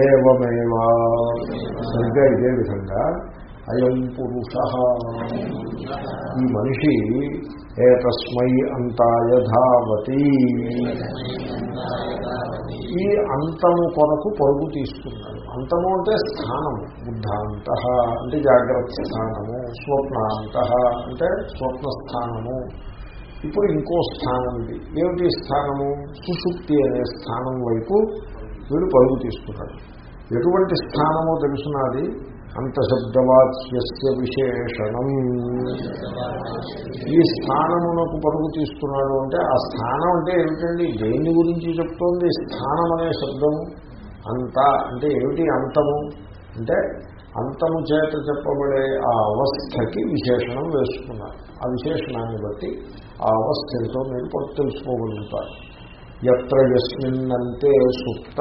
ఏవమేవా సరిగ్గా ఇదే విధంగా అయం పురుష. ఈ మనిషి ఏ తస్మై అంతాయ ధావతి. ఈ అంతము కొరకు పరుగు తీసుకున్నాడు అంతము అంటే స్థానము బుద్ధాంత అంటే జాగ్రత్త స్థానము స్వప్నాంత అంటే స్వప్న స్థానము. ఇప్పుడు ఇంకో స్థానం ఇది. ఏమిటి స్థానము? సుషుప్తి అనే స్థానం వైపు వీడు పరుగు తీసుకున్నాడు. ఎటువంటి స్థానమో తెలుసున్నది అంతశబ్దవాచ్యస్య విశేషణం. ఈ స్థానమునకు పరుగు తీసుకున్నాడు అంటే ఆ స్థానం అంటే ఏమిటండి? దేని గురించి చెప్తోంది? స్థానం అనే శబ్దము. అంత అంటే ఏమిటి అంతము? అంటే అంతము చేత చెప్పబడే ఆ అవస్థకి విశేషణం వేసుకున్నారు. ఆ విశేషణాన్ని బట్టి ఆ అవస్థ ఏంటో మీరు పట్టు తెలుసుకోగలుగుతారు. ఎత్ర ఎస్మిన్నంతే సుప్త.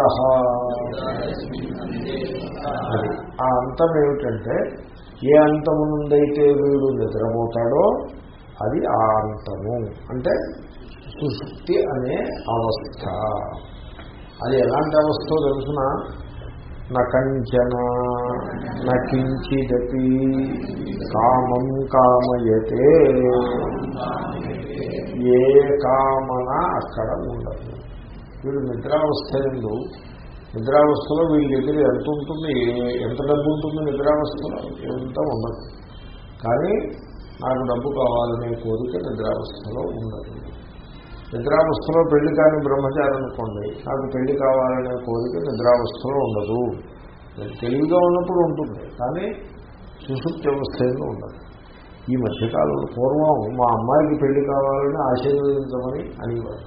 అది ఆ అంతం ఏమిటంటే ఏ అంతము నుండైతే వీడు నిద్రపోతాడో అది ఆ అంతము. అంటే సుశుక్తి అనే అవస్థ. అది ఎలాంటి అవస్థ తెలుసిన? నకంచన నకించిదపి కామం కామయతే. ఏ కామన అక్కడ ఉండదు. వీడు నిద్రావస్థ ఎందు నిద్రావస్థలో వీళ్ళ దగ్గర ఎంత ఉంటుంది ఎంత డబ్బు ఉంటుంది నిద్రావస్థలో? ఎంత ఉండదు. కానీ నాకు డబ్బు కావాలనే కోరిక నిద్రావస్థలో ఉండదు. నిద్రావస్థలో పెళ్ళి కాని బ్రహ్మచారి అనుకోండి నాకు పెళ్ళి కావాలనే కోరిక నిద్రావస్థలో ఉండదు. తెలివిగా ఉన్నప్పుడు ఉంటుంది కానీ సుశుప్తి అవస్థలో ఉండదు. ఈ మధ్యకాలంలో పూర్వం మా అమ్మాయికి పెళ్ళి కావాలని ఆశీర్వదించమని అనేవారు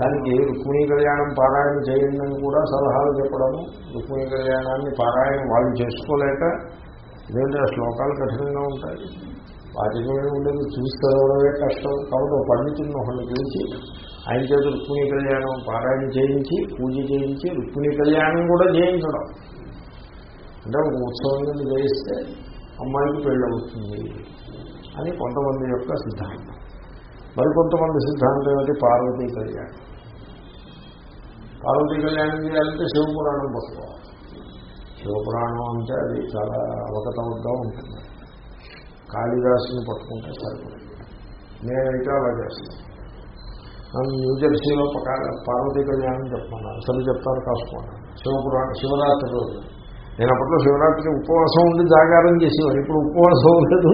దానికి రుక్మిణీ కళ్యాణం పారాయణ చేయండి అని కూడా సలహాలు చెప్పడము. రుక్మిణీ కళ్యాణాన్ని పారాయణ వాళ్ళు చేసుకోలేక ఇదేంటి ఆ శ్లోకాలు కఠినంగా ఉంటాయి. వాటికమే ఉండేది. చూసి చదవడమే కష్టం. కాబట్టి ఒక పండితుడిని ఒకరిని పిలిచి ఆయన చేత రుక్మిణీ కళ్యాణం పారాయణ చేయించి పూజ చేయించి రుక్మిణీ కళ్యాణం కూడా చేయించడం. అంటే ఒక ఉత్సవం చేయిస్తే అమ్మాయికి పెళ్ళవుతుంది అని కొంతమంది యొక్క సిద్ధాంతం. మరికొంతమంది సిద్ధాంతం ఏమిటి? పార్వతీ కళ్యాణం. పార్వతీ కళ్యాణం చేయాలంటే శివపురాణం పట్టుకోవాలి. శివపురాణం అంటే అది చాలా అవకతవకగా ఉంటుంది. కాళిదాసుని పట్టుకుంటే సరిపడింది నేనైతే అలా చేస్తాను. నన్ను న్యూజెర్సీలో పార్వతీ కళ్యాణం చెప్తున్నాను అసలు చెప్తాను కాసుకోండి. శివపురాణ శివరాత్రి రోజు. నేను అప్పట్లో శివరాత్రి ఉపవాసం ఉండి జాగారం చేసేవాడు ఇప్పుడు ఉపవాసం లేదు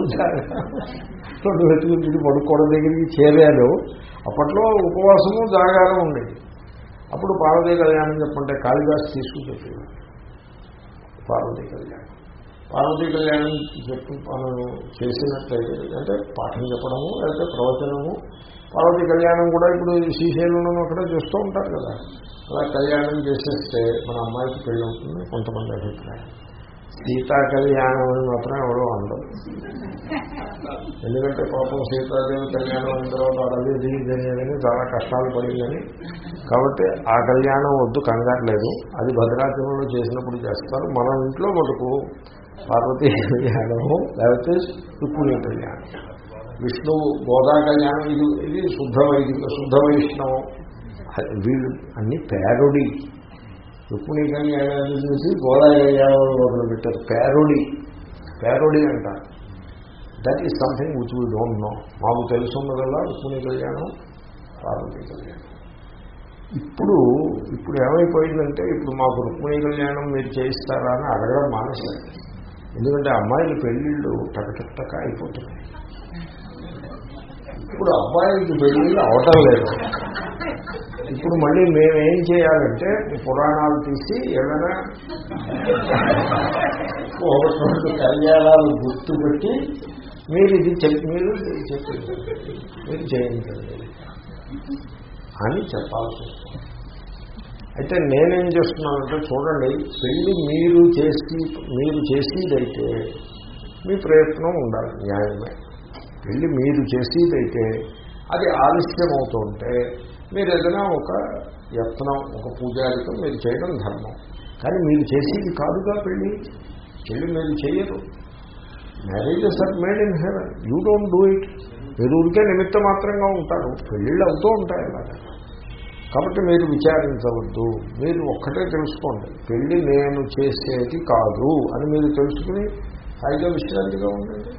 రెండు వెతుకుంటే పడుకోవడం దగ్గరికి చేరాను అప్పట్లో ఉపవాసము జాగారం ఉండేది. అప్పుడు పార్వతీ కళ్యాణం చెప్పంటే కాళిదాస్ తీసుకు పార్వతీ కళ్యాణం. పార్వతీ కళ్యాణం చెప్పి మనం చేసినట్లయితే అంటే పాఠం చెప్పడము లేకపోతే ప్రవచనము. పార్వతీ కళ్యాణం కూడా ఇప్పుడు శ్రీశైలంలో అక్కడ చూస్తూ ఉంటారు కదా. అలా కళ్యాణం చేసేస్తే మన అమ్మాయికి పెళ్ళి అవుతుంది కొంతమంది అభిప్రాయం. సీతా కళ్యాణం అని మాత్రం ఎవరో అందరు ఎందుకంటే పాపం సీతాదేవి కళ్యాణం అయిన తర్వాత అడవి దిగి చాలా కష్టాలు పడిందని కాబట్టి ఆ కళ్యాణం వద్దు కంగారు లేదు. అది భద్రాచలంలో చేసినప్పుడు చేస్తారు. మన ఇంట్లో మటుకు పార్వతీ కళ్యాణము లేకపోతే రుక్మిణి కళ్యాణం. విష్ణువు గోదా కళ్యాణం ఇది ఇది శుద్ధ వైదిక శుద్ధ వైష్ణవం. వీళ్ళు అన్ని పేరుడి రుక్మిణి కళ్యాణాన్ని చూసి గోదా కళ్యాణంలో మొదలు పెట్టారు. పేరొడి. పేరొడి అంటారు. That is something which we don't know మాకు తెలుసున్నదల్లా రుక్మిణి కళ్యాణం పార్వతీ కళ్యాణం. ఇప్పుడు ఇప్పుడు ఏమైపోయిందంటే ఇప్పుడు మాకు రుక్మిణి కళ్యాణం మీరు చేయిస్తారా అని అడగడం మానేశారు. ఎందుకంటే అమ్మాయిల పెళ్ళిళ్ళు టకటక అయిపోతున్నాయి. ఇప్పుడు అబ్బాయిలకి పెళ్ళిళ్ళు అవటం లేదు. ఇప్పుడు మళ్ళీ మేమేం చేయాలంటే పురాణాలు తీసి ఏమైనా ఒకటి కళ్యాణాలు గుర్తుపెట్టి మీరు ఇది చెప్పి మీరు చెప్పి మీరు చేయించండి అని చెప్పాల్సి వస్తుంది. అయితే నేనేం చేస్తున్నానంటే చూడండి పెళ్ళి మీరు చేసి మీరు చేసేదైతే మీ ప్రయత్నం ఉండాలి న్యాయమే. పెళ్ళి మీరు చేసేదైతే అది ఆలస్యం అవుతుంటే మీరు ఏదైనా ఒక యత్నం ఒక పూజారికం మీరు చేయడం ధర్మం. కానీ మీరు చేసేది కాదుగా పెళ్ళి? పెళ్ళి మీరు చేయరు. Marriages are made in heaven you don't do it మీరు ఊరికే నిమిత్త మాత్రంగా ఉంటారు. పెళ్ళిళ్ళు అవుతూ ఉంటాయి అలాగే కాబట్టి మీరు విచారించవద్దు. మీరు ఒక్కటే తెలుసుకోండి. పెళ్ళి నేను చేసేది కాదు అని మీరు తెలుసుకుని హాయిగా విశ్రాంతిగా ఉండండి.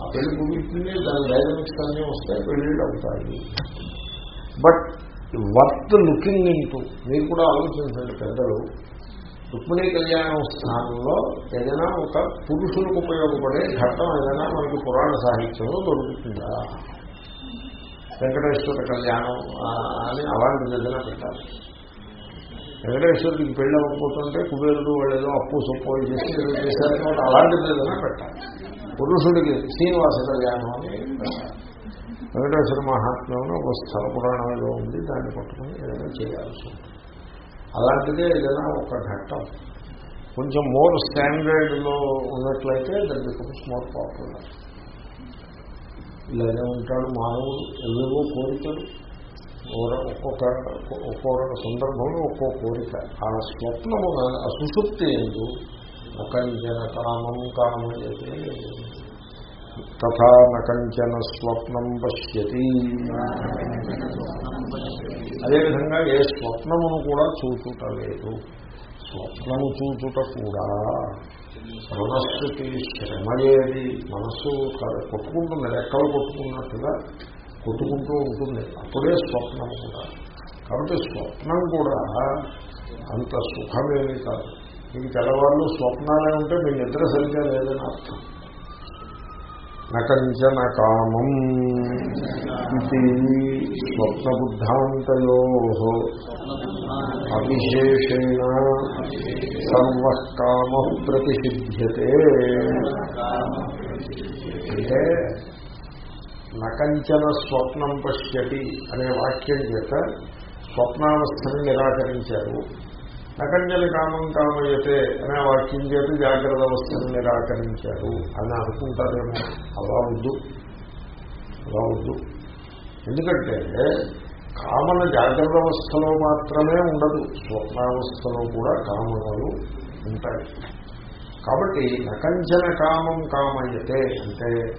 ఆ పెళ్ళి ముగిస్తుంది దాని డైనమిక్స్ అన్నీ వస్తాయి పెళ్ళిళ్ళు అవుతాయి. బట్ వర్త్ లుకింగ్ ఇంటూ మీరు కూడా ఆలోచించండి పెద్దలు రుక్మిణీ కళ్యాణం స్థానంలో ఏదైనా ఒక పురుషులకు ఉపయోగపడే ఘట్టం ఏదైనా మనకి పురాణ సాహిత్యంలో దొరుకుతుందా? వెంకటేశ్వర కళ్యాణం అని అలాంటిది ఏదైనా పెట్టాలి. వెంకటేశ్వరుడికి పెళ్ళి అవ్వకపోతుంటే కుబేరుడు వాళ్ళు ఏదో అప్పు సొప్పు చేసి ఏదో చేశారు అలాంటిది ఏదైనా పెట్టాలి. పురుషుడికి శ్రీనివాస కళ్యాణం అని పెట్టాలి. వెంకటేశ్వర మహాత్మ్యంలో ఒక స్థల పురాణం ఏదో ఉంది దాన్ని పట్టుకుని ఏదైనా చేయాల్సి ఉంటుంది. అలాంటిదే ఏదైనా ఒక ఘట్టం. కొంచెం మోర్ స్టాండర్డ్లో ఉన్నట్లయితే దాని బికమ్స్ మోర్ పాపులర్ ఇలాగే ఉంటాడు మానవుడు ఎవేవో కోరికలు. ఒక్కొక్క ఒక్కొక్క సందర్భంలో ఒక్కో కోరిక. ఆ స్వప్నము ఆ సుషుప్తి ఎందు జన కామం కామయతే తథా నకంచన స్వప్నం పశ్యతి. అదేవిధంగా ఏ స్వప్నమును కూడా చూచుట లేదు స్వప్నము చూచుట కూడా మనస్సుకి శ్రమయేది మనస్సు కొట్టుకుంటుంది రెక్కలు కొట్టుకున్నట్టుగా కొట్టుకుంటూ ఉంటుంది. అప్పుడే స్వప్నం కూడా. కాబట్టి స్వప్నం కూడా అంత సుఖమేమి కాదు. మీకు తెల్లవాళ్ళు స్వప్నాలే ఉంటే మీ నిద్ర సరిగ్గా లేదని అర్థం. నకంచన కామం ఇది స్వప్నబుద్ధాంతయో అవిశేషేణ సర్వకామ ప్రతిషిధ్యతే. అంటే నకంచన స్వప్నం పశ్యతి అనే వాక్యం చేత స్వప్నావస్థను నిరాకరించారు. నకంజలి కామం కామయతే అనే వాక్యం చేతి జాగ్రత్త అవస్థను నిరాకరించారు అని అనుకుంటారేమో. అలా వద్దు. అలా వద్దు. ఎందుకంటే కామన జాగ్రత్త అవస్థలో మాత్రమే ఉండదు. స్వప్నావస్థలో కూడా కామనలు ఉంటాయి. కాబట్టి నకంజన కామం కామయతే అంటే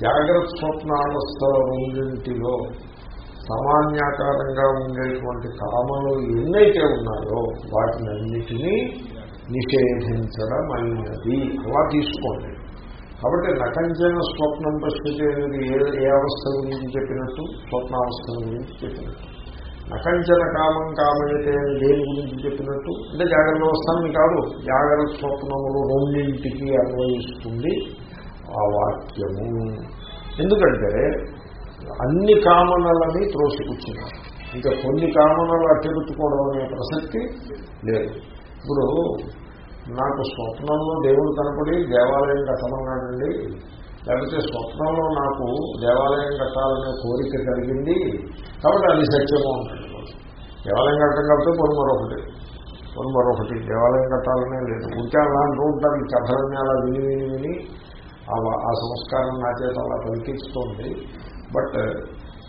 జాగ్రత్త స్వప్నావస్థల రెండింటిలో సామాన్యాకారంగా ఉండేటువంటి కామలు ఎన్నైతే ఉన్నాయో వాటినన్నిటినీ నిషేధించడం అయినది అలా తీసుకోండి. కాబట్టి నకంచన స్వప్నం పరిస్థితి ఏ ఏ అవస్థ గురించి చెప్పినట్టు? స్వప్నావస్థ గురించి చెప్పినట్టు. నకంచన కామం కామయతే దేని గురించి చెప్పినట్టు? అంటే జాగ్రత్త అవస్థని కాదు జాగ్రత్త స్వప్నములు రెండింటికి అన్వయిస్తుంది ఆ వాక్యము. ఎందుకంటే అన్ని కామనలని త్రోసిపుచ్చినారు ఇంకా కొన్ని కామనలు అట్టెత్తుకోవడం అనే ప్రసక్తి లేదు. ఇప్పుడు నాకు స్వప్నంలో దేవుడు కనపడి దేవాలయం కట్టమన్నాడండి. లేకపోతే స్వప్నంలో నాకు దేవాలయం కట్టాలనే కోరిక కలిగింది. కాబట్టి అది సత్యము ఉంటుంది దేవాలయం కట్టడం కాబట్టి కొన్ని మరొకటి. కొన్ని మరొకటి. దేవాలయం కట్టాలనే లేదు. ఉంటే అలా అంటూ ఉంటారు. ఈ కథలన్నీ అలా విని విని విని ఆ సంస్కారం నా చేత అలా పలికిస్తుంది. బట్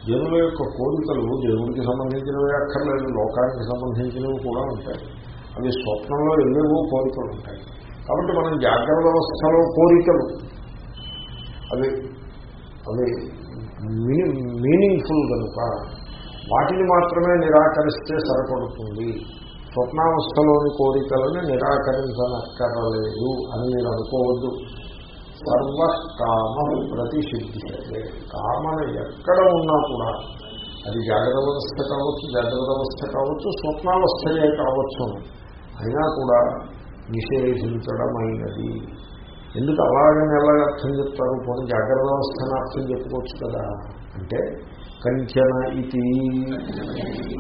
జనుల యొక్క కోరికలు దేవుడికి సంబంధించినవి అక్కర్లేదు లోకానికి సంబంధించినవి కూడా ఉంటాయి. అవి స్వప్నంలో ఎన్నెవో కోరికలు ఉంటాయి. కాబట్టి మనం జాగ్రత్త వ్యవస్థలో కోరికలు అవి అవి మీనింగ్ఫుల్ కనుక వాటిని మాత్రమే నిరాకరిస్తే సరిపడుతుంది. స్వప్నావస్థలోని కోరికలను నిరాకరించనక్కరలేదు అని మీరు అనుకోవద్దు. సర్వకామం ప్రతిషిద్ధితే కామన ఎక్కడ ఉన్నా కూడా అది జాగ్రత్త వ్యవస్థ కావచ్చు జాగ్రత్త అవస్థ కావచ్చు స్వప్నావస్థయే కావచ్చు. అయినా కూడా నిషేధించడమైనది. ఎందుకు అలాగని ఎలాగ అర్థం చెప్తారు? పోనీ జాగ్రత్త అవస్థను అర్థం చెప్పుకోవచ్చు కదా. అంటే కంచన ఇది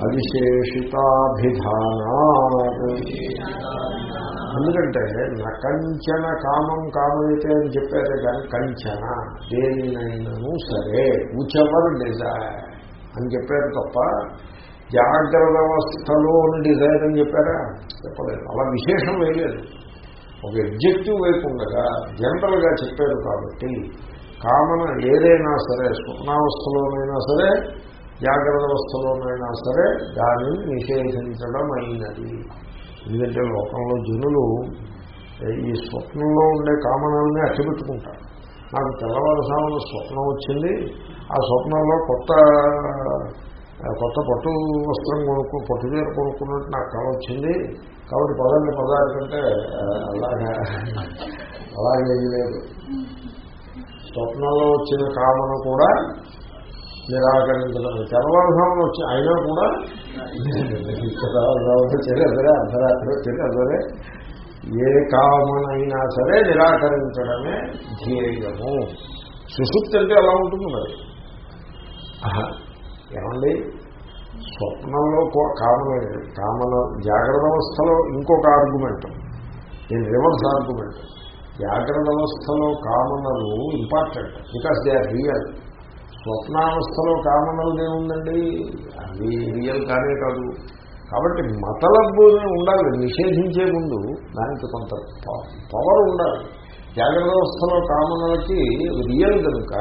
అవిశేషితాభిధానా ఎందుకంటే నకంచన కామం కామైతే అని చెప్పారే కానీ కంచన దేనినైనాను సరే. ఉచవర్ డిజైర్ అని చెప్పారు తప్ప జాగ్రత్త వ్యవస్థలోని డిజైర్ అని చెప్పారా? చెప్పలేదు. అలా విశేషం వేయలేదు. ఒక ఎగ్జెక్టివ్ వైపుండగా జనరల్గా చెప్పారు కాబట్టి కామన ఏదైనా సరే స్వప్నావస్థలోనైనా సరే జాగ్రత్త అవస్థలోనైనా సరే దానిని నిషేధించడం అయినది. ఎందుకంటే లోకంలో జనులు ఈ స్వప్నంలో ఉండే కామనాలని అట్టబెట్టుకుంటారు నాకు తెల్లవారుసామున స్వప్నం వచ్చింది. ఆ స్వప్నంలో కొత్త కొత్త పట్టు వస్త్రం కొనుక్కు పట్టు చీర కొనుక్కున్నట్టు నాకు కళ వచ్చింది. కాబట్టి పదండి పదాలు కంటే అలాగే అలాగే లేదు. స్వప్నంలో వచ్చిన కామన కూడా నిరాకరించడం. తెల్లవారుజామున వచ్చి అయినా కూడా తెల్లవారుజామున అర్ధరాత్రి వచ్చేది సరే ఏ కామనైనా సరే నిరాకరించడమే ధ్యేయము. సుశుప్తి అంటే ఎలా ఉంటుంది మరి? ఏమండి? స్వప్నంలో కో- కామన కామన జాగ్రత్త అవస్థలో ఇంకొక ఆర్గ్యుమెంట్ దీని రివర్స్ ఆర్గ్యుమెంట్ జాగ్రత్త అవస్థలో కామనలు important because they are real స్వప్నావస్థలో కామనలు ఏముందండి? అది రియల్ కానే కాదు. కాబట్టి మతలబ్బునే ఉండాలి నిషేధించే ముందు దానికి కొంత ప- పవర్ ఉండాలి. జాగ్రత్త అవస్థలో కామనలకి రియల్ కనుక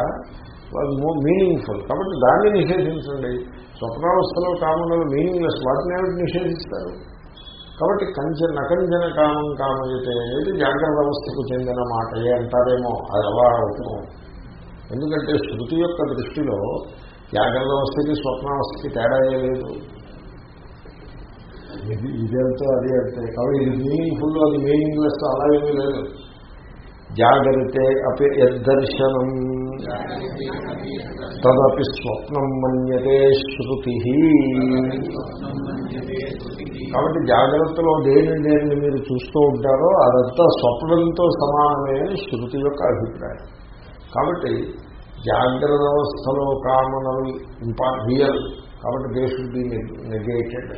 మీనింగ్ఫుల్ కాబట్టి దాన్ని నిషేధించండి. స్వప్నావస్థలో కామనలు మీనింగ్లెస్ వాటిని ఏమిటి నిషేధిస్తారు? కాబట్టి కంచె నకంజన కామం కామయతే అనేది జాగ్రత్త అవస్థకు చెందిన మాటయే అంటారేమో. అది అలా అవుతుంది. ఎందుకంటే శృతి యొక్క దృష్టిలో జాగ్రత్త అవస్థకి స్వప్నావస్థకి తేడా లేదు. ఇది ఇదంతా అది అంటే కాబట్టి ఇది మీనింగ్ఫుల్ అది మీనింగ్లెస్ అలా ఏమీ లేదు. జాగ్రత్తే అపి యద్దర్శనం. తదపి స్వప్నం మన్యతే శృతి. కాబట్టి జాగ్రత్తలో దేని దేనిని మీరు చూస్తూ ఉంటారో అదంతా స్వప్నంతో సమానమే శృతి యొక్క అభిప్రాయం. కాబట్టి జాగ్రత్త అవస్థలో కామనలు ఇంపా రియల్ కాబట్టి దే షుడ్ బి నెగేటెడ్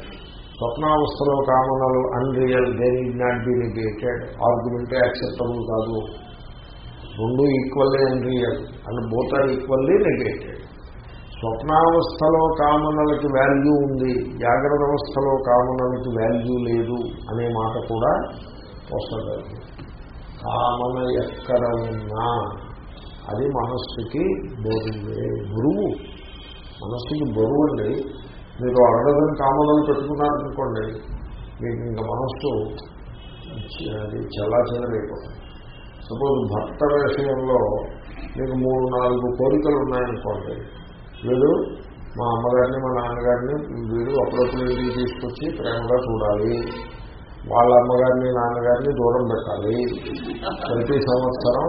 స్వప్నావస్థలో కామనలు unreal they need not be negated ఆర్గ్యుమెంటే acceptable కాదు. రెండు equally unreal and both are equally negated స్వప్నావస్థలో కామనలకి వాల్యూ ఉంది. జాగ్రత్త అవస్థలో కామనలకి వాల్యూ లేదు అనే మాట కూడా వస్తుంది. కామన ఎక్కడ ఉన్నా అది మనస్సుకి బరువే బరువు. మనస్సుకి బరువు అండి. మీరు అడగదని కామనలు పెట్టుకున్నారనుకోండి మీకు ఇంకా మనస్సు అది చాలా చిన్నదైపోతుంది సపోజ్ భర్త విషయంలో మీకు మూడు నాలుగు కోరికలు ఉన్నాయనుకోండి వీడు మా అమ్మగారిని మా నాన్నగారిని వీడు అప్పుడప్పుడు ఇంటికి తీసుకొచ్చి ప్రేమగా చూడాలి. వాళ్ళ అమ్మగారిని నాన్నగారిని దూరం పెట్టాలి. ప్రతి సంవత్సరం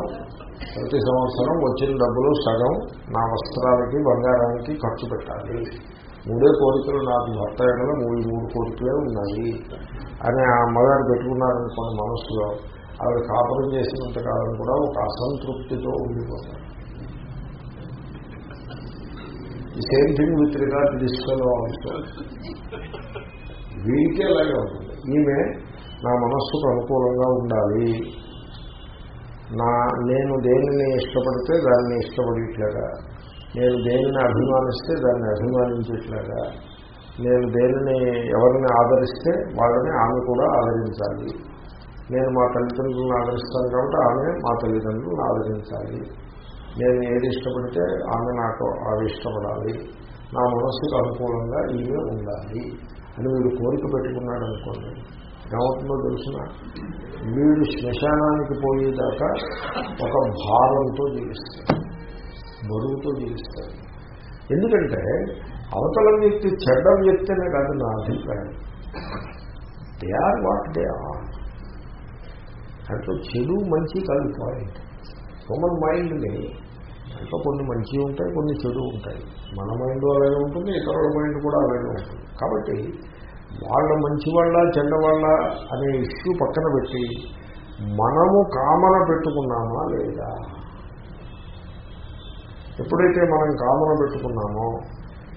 ప్రతి సంవత్సరం వచ్చిన డబ్బులు సగం నా వస్త్రాలకి బంగారానికి ఖర్చు పెట్టాలి. మూడే కోరికలు నాకు భర్త అయినా మూడు మూడు కోరికలే ఉన్నాయి అని ఆ అమ్మగారు పెట్టుకున్నారనుకోండి మనస్సులో ఆవిడ కాపురం చేసినంత కాలం కూడా ఒక అసంతృప్తితో ఉండిపోతారు. ఈ సేమ్ థింగ్ విత్ రిగార్డ్ డిస్కలో ఆల్సో వీడికే అలాగే ఉంటుంది. ఈమె నా మనస్సుకు అనుకూలంగా ఉండాలి. నా నేను దేనిని ఇష్టపడితే దాన్ని ఇష్టపడేట్లాగా? నేను దేనిని అభిమానిస్తే దాన్ని అభిమానించేట్లాగా? నేను దేనిని ఎవరిని ఆదరిస్తే వాళ్ళని ఆమె కూడా ఆదరించాలి. నేను మా తల్లిదండ్రులను ఆదరిస్తాను కాబట్టి ఆమె మా తల్లిదండ్రులను ఆదరించాలి. నేను ఏది ఇష్టపడితే ఆమె నాకు అది ఇష్టపడాలి. నా మనస్సుకు అనుకూలంగా ఈమె ఉండాలి అని వీడు కోరిక పెట్టుకున్నాడు అనుకోండి ఏమవుతుందో తెలిసిన? వీడు శ్మశానానికి పోయేదాకా ఒక భారంతో జీవిస్తాడు. బరువుతో జీవిస్తాడు. ఎందుకంటే అవతల వ్యక్తి చెడ్డ వ్యక్తి అనే కాదు నా అభిప్రాయం. They are what they are దాంట్లో చెడు మంచి కాదు పాయింట్ హ్యూమన్ మైండ్ని దాంట్లో కొన్ని మంచి ఉంటాయి కొన్ని చెడు ఉంటాయి. మన మైండ్ అలాగే ఉంటుంది ఇతరుల మైండ్ కూడా అలాగే ఉంటుంది. కాబట్టి వాళ్ళ మంచి చెడ్డవాళ్ళ అనే ఇష్యూ పక్కన పెట్టి మనము కామన పెట్టుకున్నామా లేదా? ఎప్పుడైతే మనం కామన పెట్టుకున్నామో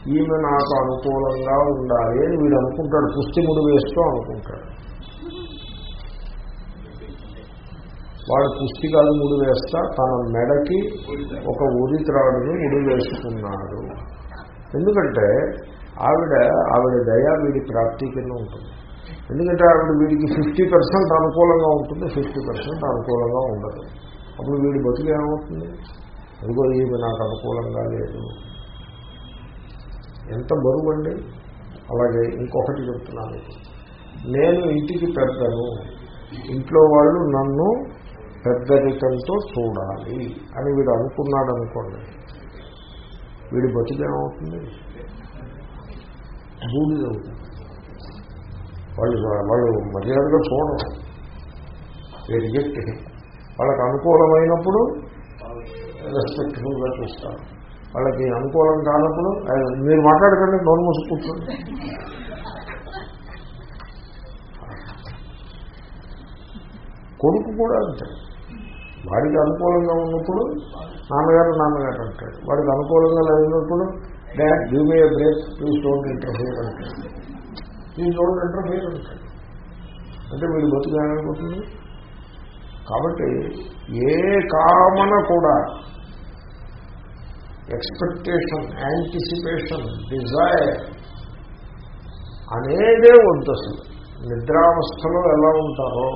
ఈమె నాకు అనుకూలంగా ఉండాలి అని వీడు అనుకుంటాడు. పుష్టి వేస్తూ అనుకుంటాడు. వాడు పుష్టి కాదు ముడి వేస్తా తన మెడకి ఒక ఉదిత్రాడిని ముడి వేసుకున్నాడు. ఎందుకంటే ఆవిడ ఆవిడ దయ వీడి ప్రాప్తి కింద ఉంటుంది. ఎందుకంటే ఆవిడ వీడికి ఫిఫ్టీ పర్సెంట్ అనుకూలంగా ఉంటుంది ఫిఫ్టీ పర్సెంట్ అనుకూలంగా ఉండదు. అప్పుడు వీడి బతుకు ఏమవుతుంది? అందుకో ఈమె నాకు అనుకూలంగా లేదు. ఎంత బరువు అండి? అలాగే ఇంకొకటి చెప్తున్నాను. నేను ఇంటికి పెద్దను. ఇంట్లో వాళ్ళు నన్ను పెద్దరికంతో చూడాలి అని వీడు అనుకున్నాడు అనుకోండి వీడి బతుకేమవుతుంది బూడిద అవుతుంది వాళ్ళు వాళ్ళు మర్యాదగా చూడరు. రిజెక్ట్ వాళ్ళకి అనుకూలమైనప్పుడు రెస్పెక్ట్ఫుల్గా చూస్తారు. వాళ్ళకి అనుకూలం కానప్పుడు మీరు మాట్లాడకండి నోరు మూసి కూర్చోండి. కొడుకు కూడా అంతే. వాడికి అనుకూలంగా ఉన్నప్పుడు నాన్నగారు నాన్నగారు అంటాడు వాడికి అనుకూలంగా లేనప్పుడు dad give me break please don't interfere అంటాడు ప్లీజ్ డోంట్ ఇంటర్ఫియర్ అంటాడు అంటే వీడు బతుకాలనుకుంటుంది కాబట్టి ఏ కామన కూడా ఎక్స్పెక్టేషన్ యాంటిసిపేషన్ డిజైర్ అనేదే వద్దు అసలు నిద్రావస్థలో ఎలా ఉంటారో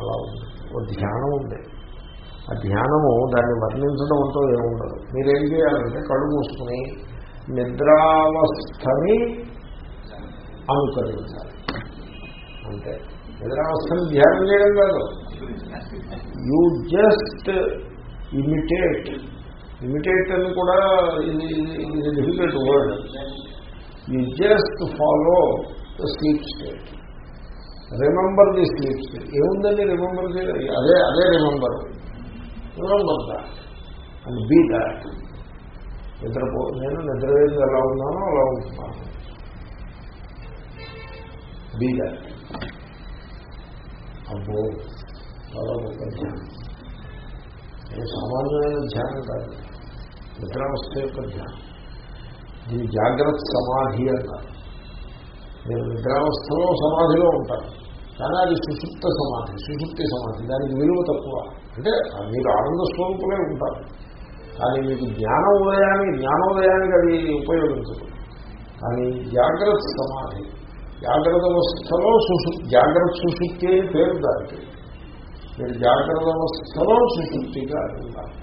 అలా ఉంది ఓ ధ్యానం ఉంది. ఆ ధ్యానము దాన్ని వర్ణించడం అంటూ ఏముండదు. మీరేం చేయాలంటే కళ్ళు మూసుకుని నిద్రావస్థని అనుకరించాలి. అంటే నిద్రావస్థని ధ్యానం చేయడం కాదు. యూ జస్ట్ ఇమిటేట్ ఇమిటేట్ అని కూడా ఇది ఇది difficult word you just follow the sleep state remember the sleep state ఏముందండి రిమెంబర్ అదే అదే remember remember that and be that నిద్రపో నేను నిద్రలేదు ఎలా ఉన్నానో అలా ఉంటున్నాను. బీ అబ్బో చాలా గొప్ప ధ్యానం సామాన్యమైన ధ్యానం కాదు. నిద్రావస్థ యొక్క ధ్యానం. దీని జాగ్రత్త సమాధి అంటారు. నేను నిద్రావస్థలో సమాధిలో ఉంటాను కానీ అది సుషుప్త సమాధి సుషుప్తి సమాధి. దానికి విలువ తక్కువ. అంటే మీరు ఆనంద స్వరూపులే ఉంటారు. కానీ మీకు జ్ఞానోదయానికి జ్ఞానోదయానికి అది ఉపయోగించదు. కానీ జాగ్రత్త సమాధి జాగ్రత్త అవస్థలో సుషు జాగ్రత్త సుషుప్తి అని పేరు దానికి. మీరు జాగ్రత్త అవస్థలో సుషుప్తిగా ఉండాలి.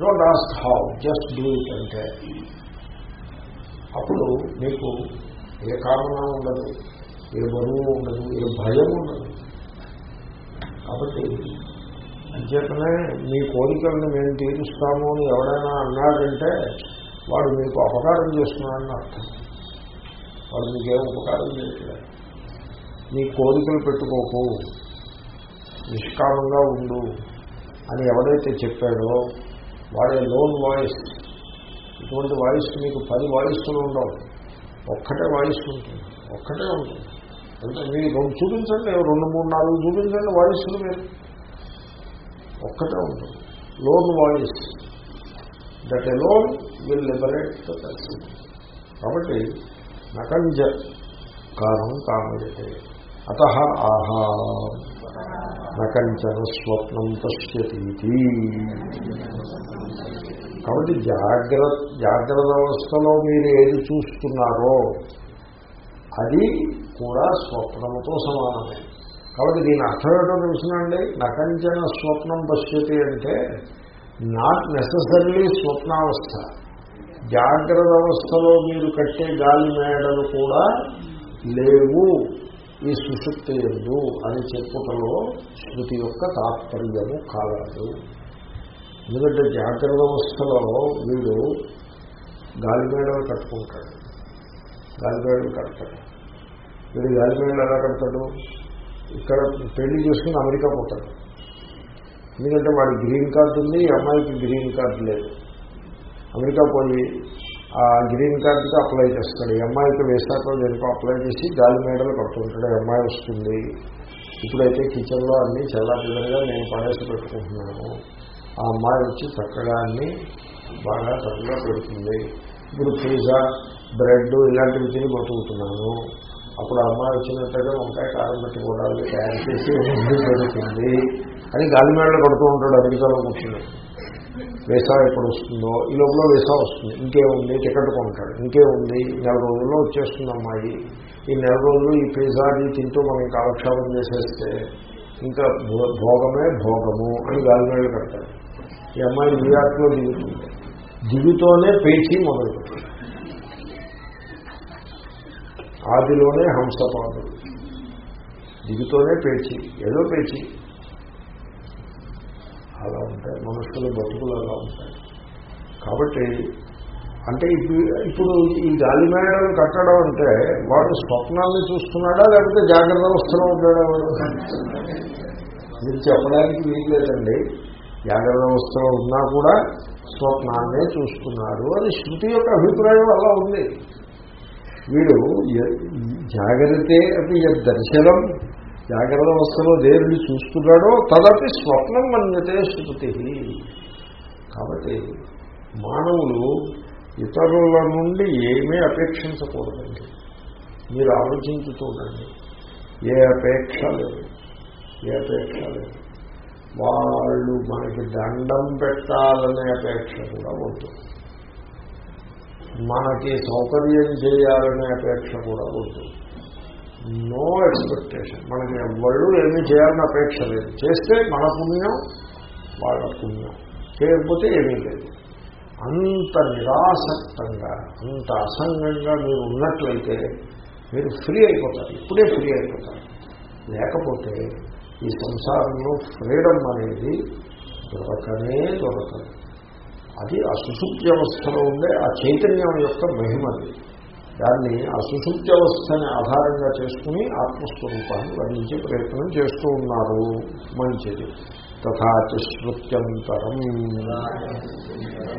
Don't ask how just do it అంటే. అప్పుడు మీకు ఏ కారణం ఉండదు ఏ బరువు ఉండదు ఏ భయం ఉండదు. కాబట్టి అంచేతనే మీ కోరికలను మేము తీరుస్తాము అని ఎవడైనా అన్నాడంటే వాడు మీకు అపకారం చేస్తున్నాడని అర్థం. వాడు మీకేం ఉపకారం చేయట్లేదు. మీ కోరికలు పెట్టుకోకు నిష్కామంగా ఉండు అని ఎవడైతే చెప్పాడో వాడే లోన్ వాయిస్ ఇటువంటి వాయిస్ మీకు పది వాయిస్లు ఉండవు. ఒక్కటే వాయిస్ ఉంటుంది. ఒక్కటే ఉంటుంది. అంటే మీరు రెండు చూపించండి రెండు మూడు నాలుగు చూపించండి వాయిస్లు మీరు. ఒక్కటే ఉంటుంది. Lone voice that a lone will liberate the person కాబట్టి నకంజ కారణం కామయతే. అత ఆహా. నకంచన స్వప్నం పశ్యతీతి కాబట్టి జాగ్రత్త జాగ్రత్త వ్యవస్థలో మీరు ఏది చూస్తున్నారో అది కూడా స్వప్నముతో సమానమే. కాబట్టి దీని అర్థం ఏంటో తెలుసునండి. నకంచన స్వప్నం పశ్యతి అంటే నాట్ నెససరీ స్వప్నావస్థ. జాగ్రత్త అవస్థలో మీరు కట్టే గాలి మేడలు కూడా లేవు ఈ సుషుప్తి ఎందు అని చెప్పుటలో శృతి యొక్క తాత్పర్యము కాలదు. ఎందుకంటే జాగ్రత్త అవస్థలో వీడు గాలిమేడలు కట్టుకుంటాడు. గాలిమేడలు కడతాడు. వీడు గాలిమేడలు ఎలా కడతాడు? ఇక్కడ పెళ్ళి చేసుకుని అమెరికా పోతాడు ఎందుకంటే వాడి గ్రీన్ కార్డు ఉంది అమ్మాయికి గ్రీన్ కార్డు లేదు. అమెరికా పోయి ఆ గ్రీన్ కార్డుకి అప్లై చేస్తాడు. ఈ అమ్మాయికి వేసాకో దేనికో అప్లై చేసి గాలి మేడలు పడుతుంటాడు అమ్మాయి వస్తుంది. ఇప్పుడైతే కిచెన్లో అన్నీ చాలా పిల్లలుగా నేను పడేసి పెట్టుకుంటున్నాను. ఆ అమ్మాయి వచ్చి చక్కగా అన్ని బాగా చక్కగా పెడుతుంది. ఇప్పుడు పిజ్జా బ్రెడ్ ఇలాంటివి తిని బతుకుతున్నాను. అప్పుడు అమ్మాయి వచ్చినట్టుగా వంకాయ కారం పెట్టి కూడా తయారు చేసి పెడుతుంది. అని గాలిమేడలు కడుతూ ఉంటాడు అమెరికాలో కూర్చుని వేసా ఎప్పుడు వస్తుందో ఈ లోపల వేసా వస్తుంది. ఇంకేముంది టికెట్ కొంటాడు. ఇంకేముంది నెల రోజుల్లో వచ్చేస్తుంది అమ్మాయి. ఈ నెల రోజులు ఈ పిజ్జాది తింటూ మనం కాలక్షేపం చేసేస్తే ఇంకా భో- భోగమే భోగము అని గాలిమేడలు కడతాడు ఈ అమ్మాయి న్యూయార్క్లో దిగుతుంది. దిగుతోనే పేచి మొదలుపెట్టింది ఆదిలోనే హంసపాదుడు. దిగుతోనే పేచి ఏదో పేచి. అలా ఉంటాయి మనుషుల బతుకులు అలా ఉంటాయి. కాబట్టి అంటే ఇప్పుడు ఇప్పుడు ఈ గాలి మేడలు కట్టడం అంటే వాడు స్వప్నాన్ని చూస్తున్నాడా లేకపోతే జాగ్రత్త అవస్థలో ఉంటాడా వాడు? మీరు చెప్పడానికి వీల్లేదండి జాగ్రత్త అవస్థలో ఉన్నా కూడా స్వప్నాన్నే చూస్తున్నాడు అది శృతి యొక్క అభిప్రాయం అలా ఉంది. వీడు జాగ్రత్తే అది దర్శనం జాగ్రత్త అవస్థలో దేవుడిని చూస్తున్నాడో తదపి స్వప్నం మన్యతే శృతి కాబట్టి మానవులు ఇతరుల నుండి ఏమీ అపేక్షించకూడదండి. మీరు ఆలోచించి చూడండి. ఏ అపేక్ష లేదు. ఏ అపేక్ష లేదు. వాళ్ళు మనకి దండం పెట్టాలనే అపేక్ష కూడా ఉంటుంది. మనకి సౌకర్యం చేయాలనే అపేక్ష కూడా వద్దు నో ఎక్స్పెక్టేషన్ మనకి ఎవరు ఏమీ చేయాలని అపేక్ష లేదు. చేస్తే మన పుణ్యం వాళ్ళ పుణ్యం. చేయకపోతే ఏమీ లేదు. అంత నిరాసక్తంగా అంత అసంగంగా మీరు ఉన్నట్లయితే మీరు ఫ్రీ అయిపోతారు. ఇప్పుడే ఫ్రీ అయిపోతారు. లేకపోతే ఈ సంసారంలో ఫ్రీడమ్ అనేది దొరకనే దొరకదు. అది ఆ సుశుద్ధి అవస్థలో ఉండే ఆ చైతన్యం యొక్క మహిమది. దాన్ని ఆ సుశుద్ధి అవస్థని ఆధారంగా చేసుకుని ఆత్మస్వరూపాన్ని వర్ణించే ప్రయత్నం చేస్తూ ఉన్నారు. మంచిది. తథాచ కాబట్టి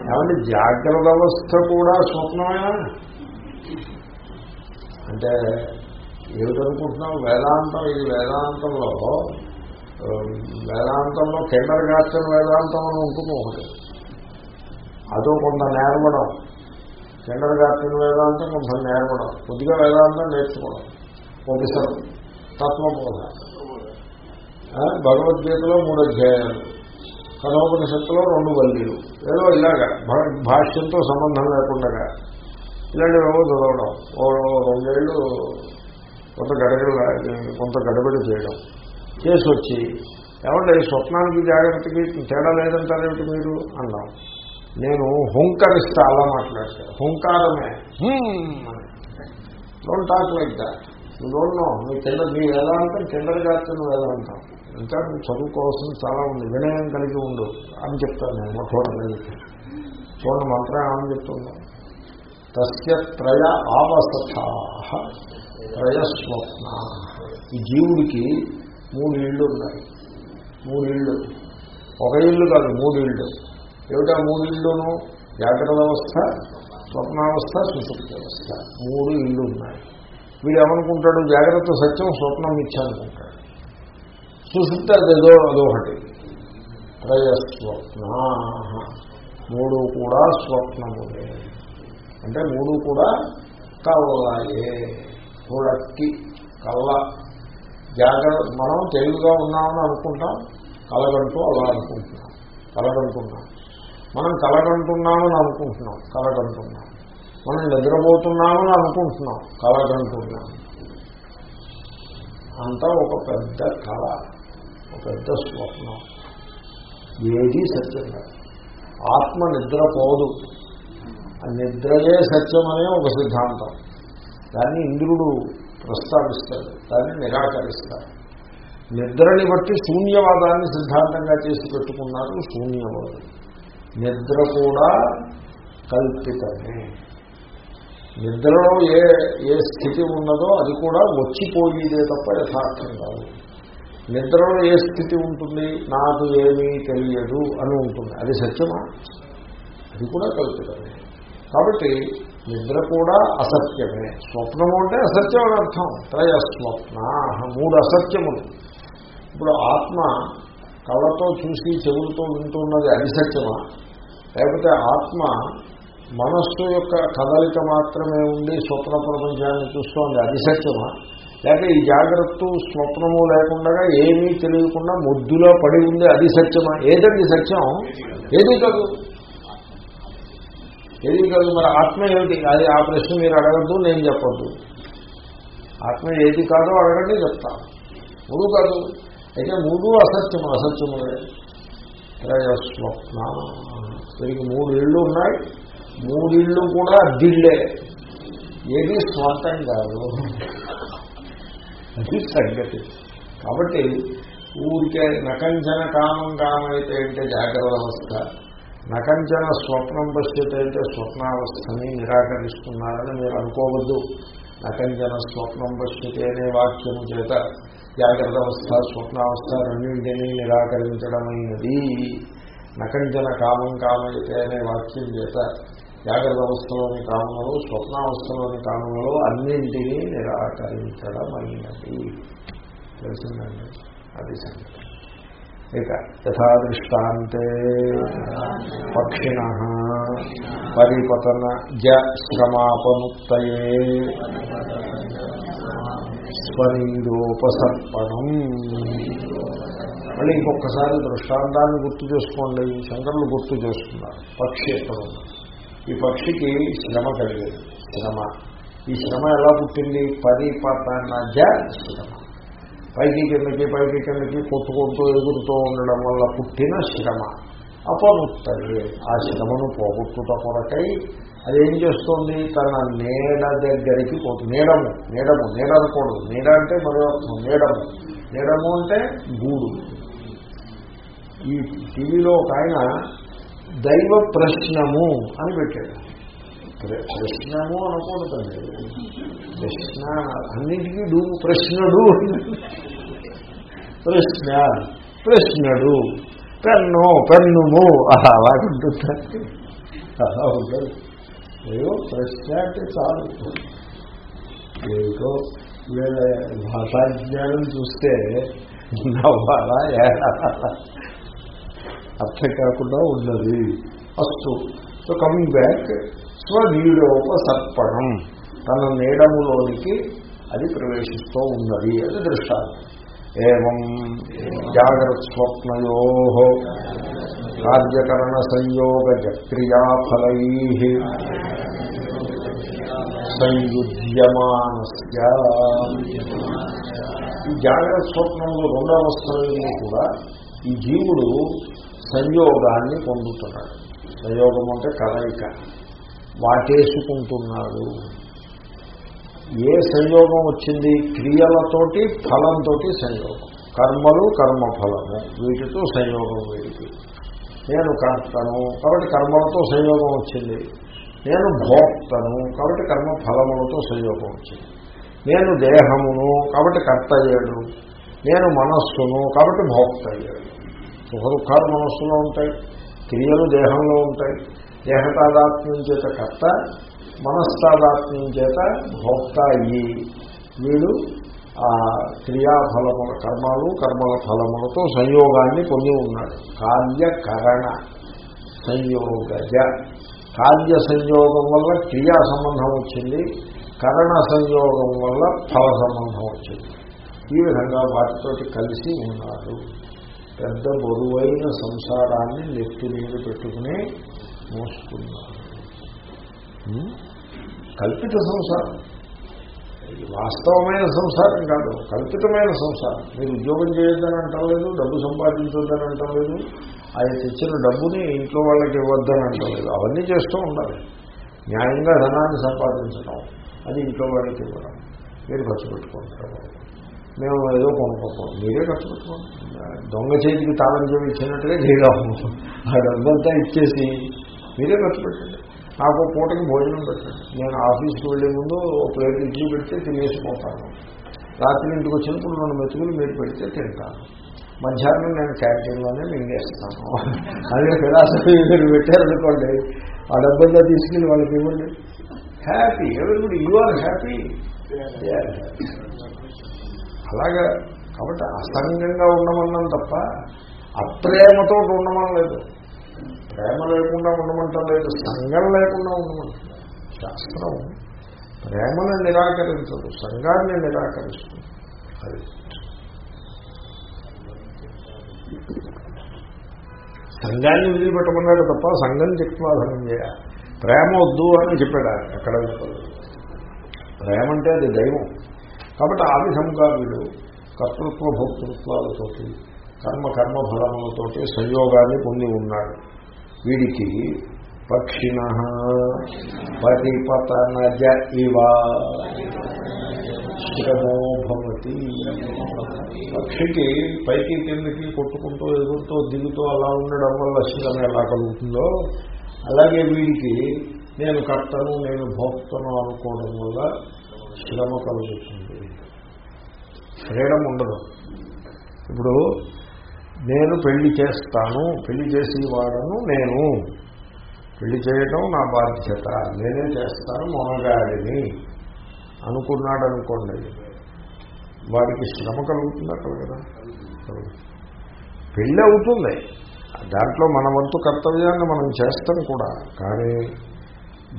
ఏమంటే జాగ్రత్త అవస్థ కూడా స్వప్నమేనా? అంటే ఏమిటనుకుంటున్నాం వేదాంతం ఇది వేదాంతంలో వేదాంతంలో కిండర్ గార్టెన్ వేదాంతం అని ఉంటుంది ఒకటి. అదో కొంత నేర్వడం కిండర్ గార్టెన్ వేదాంతం కొంత నేర్వడం కొద్దిగా వేదాంతం నేర్చుకోవడం. ఒకసారి తత్వబోధ. భగవద్గీతలో మూడు అధ్యాయాలు. కథోపనిషత్తులో రెండు వల్లీలు ఏదో ఇలాగా భాష్యంతో సంబంధం లేకుండా ఇలాంటివి ఏవో చదవడం. ఓ రెండేళ్ళు కొంత గడబడి కొంత గడబడి చేయడం. చేసి వచ్చి ఏమంటే స్వప్నానికి జాగ్రత్తకి తేడా లేదంటారేమిటి మీరు? అన్నాం. నేను హుంకరిస్తా అలా మాట్లాడతాను హుంకారమే. డోంట్ టాక్ లైక్ దాట్ నువ్వు డోంట్ నో నీ కింద నీ వేదాంతం కిందరు కాస్తున్న వేదాంతం ఇంకా నువ్వు చదువుకోవాల్సింది చాలా ఉంది. వినయం కలిగి ఉండు అని చెప్తాను నేను. మొట్టమొదటి చూడండి మంత్రం ఏమని చెప్తుందా? తస్య త్రయ ఆవసథా త్రయ స్వప్న ఈ జీవుడికి మూడు ఇళ్ళు ఉన్నాయి. మూడు ఇళ్ళు. ఒక ఇల్లు కాదు మూడు ఇళ్ళు. ఏమిటా మూడు ఇళ్ళును జాగ్రత్త అవస్థ స్వప్నావస్థ సుశుక్తి అవస్థ మూడు ఇళ్ళు ఉన్నాయి. వీడు ఏమనుకుంటాడు? జాగ్రత్త సత్యం స్వప్నం ఇచ్చానుకుంటాడు సుశుక్తి ఏదో అదొకటి త్రయస్వప్న. మూడు కూడా స్వప్నములే. అంటే మూడు కూడా కళ్ళయే. చూడక్కి కళ్ళ. జాగ్రత్త మనం తెలివిగా ఉన్నామని అనుకుంటాం. కలగంటూ అలా అనుకుంటున్నాం. కలగంటున్నాం. మనం కలగంటున్నామని అనుకుంటున్నాం. కలగంటున్నాం మనం నిద్రపోతున్నామని అనుకుంటున్నాం. కలగంటున్నాం అంతా ఒక పెద్ద కళ ఒక పెద్ద స్వప్నం. ఏది సత్యం కాదు. ఆత్మ నిద్రపోదు నిద్రయే సత్యం అనే ఒక సిద్ధాంతం. దాన్ని ఇంద్రుడు ప్రస్తావిస్తాడు. దాన్ని నిరాకరిస్తాడు. నిద్రని బట్టి శూన్యవాదాన్ని సిద్ధాంతంగా చేసి పెట్టుకున్నారు శూన్యవాదం నిద్ర కూడా కల్పితమే. నిద్రలో ఏ ఏ స్థితి ఉన్నదో అది కూడా వచ్చిపోయేదే తప్ప యథార్థం కాదు. నిద్రలో ఏ స్థితి ఉంటుంది? నాకు ఏమీ తెలియదు అని ఉంటుంది. అది సత్యమా? అది కూడా కల్పితమే. కాబట్టి నిద్ర కూడా అసత్యమే. స్వప్నము అంటే అసత్యం అని అర్థం. త్రయ స్వప్న మూడు అసత్యములు. ఇప్పుడు ఆత్మ కళ్ళతో చూసి చెవులతో వింటున్నది అధిసత్యమా లేకపోతే ఆత్మ మనస్సు యొక్క కదలిక మాత్రమే ఉండి స్వప్న ప్రపంచాన్ని చూస్తోంది అధిసత్యమా లేకపోతే ఈ జాగ్రత్త స్వప్నము లేకుండా ఏమీ తెలియకుండా ముద్దులో పడి ఉంది అది సత్యమా ఏదండి సత్యం? ఏది కాదు. ఏది కాదు. మరి ఆత్మ ఏమిటి? అది ఆ ప్రశ్న మీరు అడగద్దు నేను చెప్పద్దు. ఆత్మ ఏది కాదో అడగండి చెప్తా. ముందు కాదు. అయితే మూడు అసత్యము అసత్యములే. త్రయస్వప్న దీనికి మూడు ఇళ్ళు ఉన్నాయి. మూడిళ్ళు కూడా అద్దిళ్ళే ఏది స్వంతం కాదు. అది సంగతి. కాబట్టి ఊరికే నకంచన కామం కామైతే అంటే జాగ్రత్త. అవస్థ నకంచన స్వప్నం పశ్చిత అంటే స్వప్నావస్థని నిరాకరిస్తున్నారని మీరు అనుకోవద్దు. నకంచన స్వప్నం పశ్యతే అనే వాక్యము చేత జాగ్రత్త అవస్థ స్వప్నావస్థ రెండింటినీ నిరాకరించడమైనది. నకంచన కామం కామయతే అనే వాక్యం చేత జాగ్రత్త అవస్థలోని కామములు స్వప్నావస్థలోని కామములు అన్నింటినీ నిరాకరించడమైనది. తెలిసిందండి? అది సంగతి. ఇక యథాదృష్టాంతే పక్షిణ పరిపతన జ శ్రమాపముక్తయే. స్వనీరోపసర్పణం మళ్ళీ ఇంకొకసారి దృష్టాంతాన్ని గుర్తు చేసుకోండి. శంకరులు గుర్తు చేస్తున్నారు. పక్షి ఎక్కడ ఈ పక్షికి శ్రమ కలిగేది? శ్రమ. ఈ శ్రమ ఎలా పుట్టింది? పరిపతన శ్రమ. పైకి కిందకి పైకి కిందకి కొట్టుకుంటూ ఎగురుతూ ఉండడం వల్ల పుట్టిన శ్రమ. అపముక్తయే ఆ శ్రమను పోగొట్టుట కొరకై అదేం చేస్తోంది? తన నీడ దగ్గరికి పోతుంది నీడము నీడము నీడ అనకూడదు నీడ అంటే మరో అర్థం నీడము. నీడము అంటే గూడు. ఈ టీవీలో ఒక ఆయన దైవ ప్రశ్నము అని పెట్టాడు. ప్రశ్నము అనకూడదండి ప్రశ్న అన్నిటికీ డూ ప్రశ్నడు. ప్రశ్న ప్రశ్నడు. పెన్ను పెన్నుము. అలా అలాగుంటుందండి అలా ఉంటుంది. ఏదో ప్రశ్న అంటే చాలు ఏదో వీళ్ళ భాషాజ్ఞానం చూస్తే నవ్వాలా ఏడాలా అర్థం కాకుండా ఉన్నది అస్తు సో కమింగ్ బ్యాక్ స్వనీడోపసర్పణం తన నీడములోనికి అది ప్రవేశిస్తూ ఉన్నది అది దృష్టాంతం ఏం జాగ్రత్త స్వప్నయో కార్యకరణ సంయోగ క్రియాఫలై సంయుజ్యమానస్య. ఈ జాగ్రత్త స్వప్నంలో రెండవ అవస్థలలో కూడా ఈ జీవుడు సంయోగాన్ని పొందుతున్నాడు. సంయోగం అంటే కలయిక. వాటేసుకుంటున్నాడు. ఏ సంయోగం వచ్చింది? క్రియలతోటి ఫలంతో సంయోగం. కర్మలు కర్మఫలము. వీటితో సంయోగం వీటికి నేను కర్తను. కాబట్టి కర్మలతో సంయోగం వచ్చింది. నేను భోక్తను. కాబట్టి కర్మ ఫలములతో సంయోగం వచ్చింది. నేను దేహమును. కాబట్టి కర్త అయ్యాడు. నేను మనస్సును. కాబట్టి భోక్త అయ్యాడు. సుఖ దుఃఖాలు మనస్సులో ఉంటాయి. క్రియలు దేహంలో ఉంటాయి. దేహతాదాత్మ్యం చేత కర్త మనస్తాదాత్మ్యం చేత భోక్త అయ్యి వీడు క్రియాఫలముల కర్మలు కర్మల ఫలములతో సంయోగాన్ని పొంది ఉన్నాడు. కార్యకరణ సంయోగజ. కార్య సంయోగం వల్ల క్రియా సంబంధం వచ్చింది కరణ సంయోగం వల్ల ఫల సంబంధం వచ్చింది. ఈ విధంగా వాటితోటి కలిసి ఉన్నాడు పెద్ద బరువైన సంసారాన్ని నెత్తి మీద పెట్టుకుని మోసుకున్నాడు కల్పిత సంసారం. వాస్తవమైన సంసారం కాదు కల్పితమైన సంసారం. మీరు ఉద్యోగం చేయొద్దని అంటలేదు డబ్బు సంపాదించొద్దని అంటలేదు ఆయన తెచ్చిన డబ్బుని ఇంట్లో వాళ్ళకి ఇవ్వద్దని అంటలేదు. అవన్నీ చేస్తూ ఉండాలి. న్యాయంగా ధనాన్ని సంపాదించడం అది ఇంట్లో వాళ్ళకి ఇవ్వడం. మీరు ఖర్చు పెట్టుకుంటారు. మేము ఏదో కొనుక్కోం మీరే ఖర్చు పెట్టుకోండి దొంగ చేతికి తాళం చెవి ఇచ్చినట్టుగా చేయలేము ఆ డబ్బంతా ఇచ్చేసి మీరే ఖర్చు పెట్టండి. నాకు పూటకి భోజనం పెట్టండి. నేను ఆఫీస్కి వెళ్ళే ముందు ఒక ప్లేట్ ఇడ్లీ పెడితే తినేసిపోతాను రాత్రి ఇంటికి వచ్చినప్పుడు రెండు మెతుకులు మీరు పెడితే తింటాను. మధ్యాహ్నం నేను క్యాంటీన్లోనే మింగేస్తాను. అదే ఫిలాసఫీ మీరు పెట్టారనుకోండి ఆ డబ్బంతా తీసుకెళ్ళి వాళ్ళకి ఇవ్వండి. Happy everybody you are happy అలాగా కాబట్టి అసంగంగా ఉండమన్నాం తప్ప అప్రేమతో ఉండమని లేదు ప్రేమ లేకుండా ఉండమంటాం లేదు సంఘం లేకుండా ఉండమంటాం శాస్త్రం ప్రేమను నిరాకరించదు సంఘాన్ని నిరాకరిస్తుంది. అది. సంఘాన్ని వదిలిపెట్టమన్నాడు తప్ప సంఘం తిక్వాదనం చేయాలి ప్రేమ వద్దు అని చెప్పాడు ఎక్కడ ప్రేమ అంటే అది దైవం. కాబట్టి ఆ విధంగా వీడు కర్తృత్వ భోక్తృత్వాలతోటి కర్మ కర్మ ఫలములతోటి సంయోగాన్ని పొంది ఉన్నాడు వీడికి పక్షిణ పరిపతనజ ఇవ. శ్రమో భవతి. పక్షికి పైకి కిందకి కొట్టుకుంటూ ఎగురుతూ దిగుతూ అలా ఉండడం వల్ల శ్రమ ఎలా కలుగుతుందో అలాగే వీడికి నేను కర్తను నేను భోక్తను అనుకోవడం వల్ల శ్రమ కలుగుతుంది. ఫ్రీడమ్ ఉండదు. ఇప్పుడు నేను పెళ్ళి చేస్తాను పెళ్ళి చేసేవాడను నేను. పెళ్ళి చేయటం నా బాధ్యత. నేనే చేస్తాను మొనగాడిని. అనుకున్నాడు అనుకోండి వాడికి శ్రమ కలుగుతుందా కలగదా పెళ్ళి అవుతుంది. దాంట్లో మన వంతు కర్తవ్యాన్ని మనం చేస్తాం కూడా. కానీ